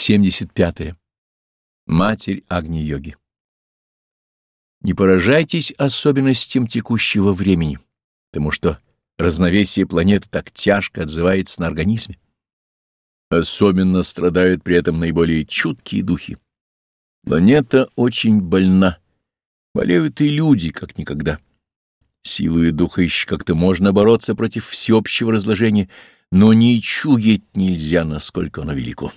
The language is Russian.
75. -е. Матерь Агни-йоги. Не поражайтесь особенностям текущего времени, потому что разновесие планеты так тяжко отзывается на организме. Особенно страдают при этом наиболее чуткие духи. Планета очень больна. Болеют и люди, как никогда. Силой духа еще как-то можно бороться против всеобщего разложения, но не чуять нельзя, насколько оно велико.